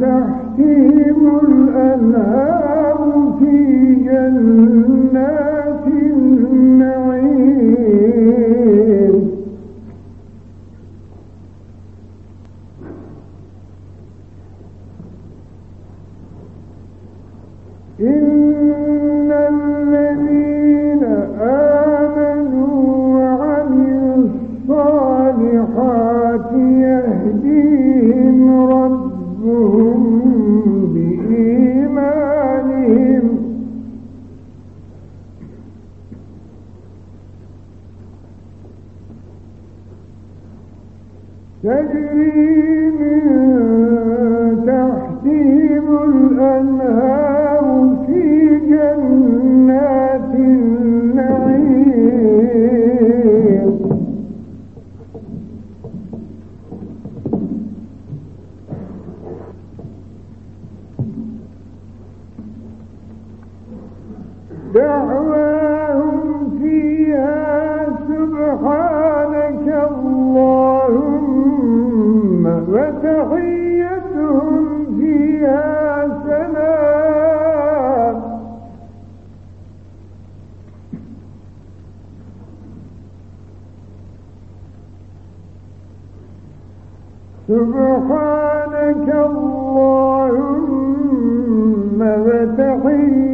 تحتهم الأنهار في جنات تجري من تحتهم الأنهار فيها سلام سبحانك اللهم وتحيتهم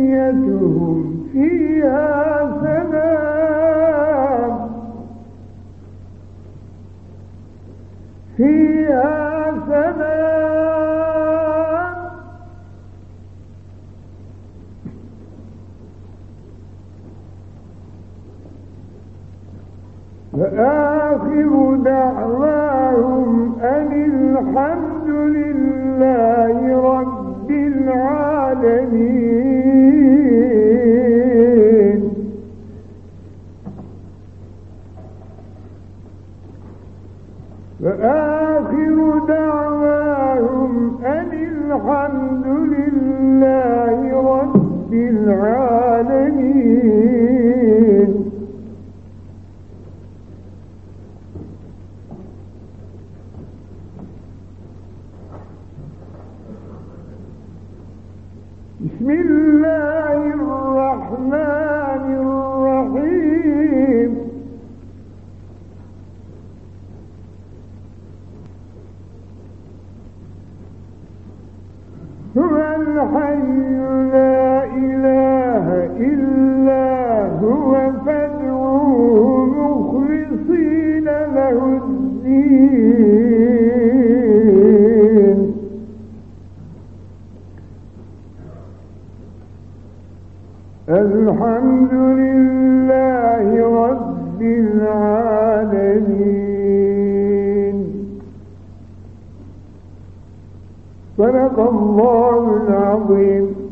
فآخر دعواهم أن الحمد لله رب العالمين. فآخر دعواهم أن الحمد لله بسم الله الرحمن الرحيم. هو الحي لا إله إلا هو فادعوه مخلصين له الدين. الحمد لله رب العالمين. صدق الله العظيم.